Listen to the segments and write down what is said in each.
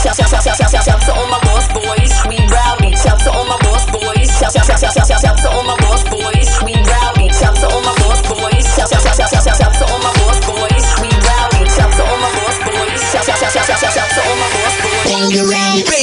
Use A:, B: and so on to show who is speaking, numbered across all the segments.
A: Shout, shout, shout, shout, shout, shout, shout to my lost boys. We rowdy. Shout to all my lost boys. Shout, shout, shout, shout, shout, shout to all my lost boys. We rowdy. Shout. Shout, shout, shout, shout, shout, shout to my lost boys. Shout. Shout, shout, shout, shout, shout, shout to my lost boys. Bangarang.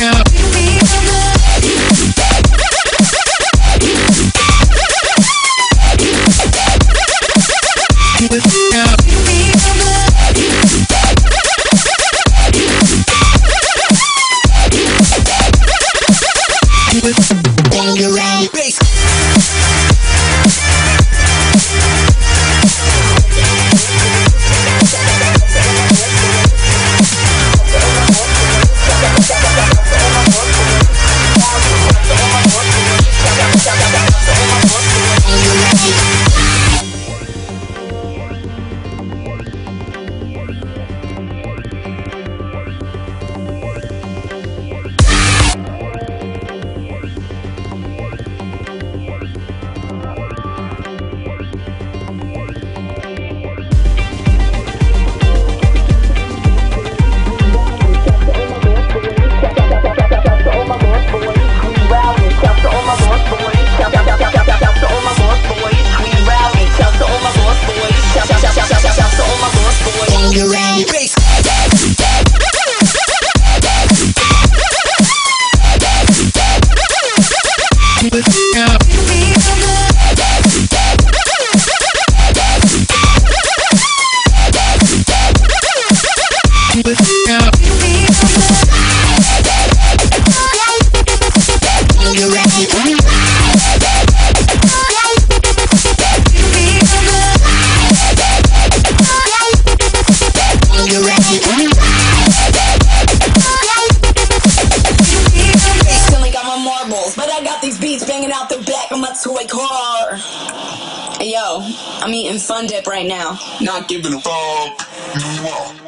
B: yeah.
A: But out the back of my toy car. Yo, I'm eating Fun Dip right now. Not giving a
B: fuck.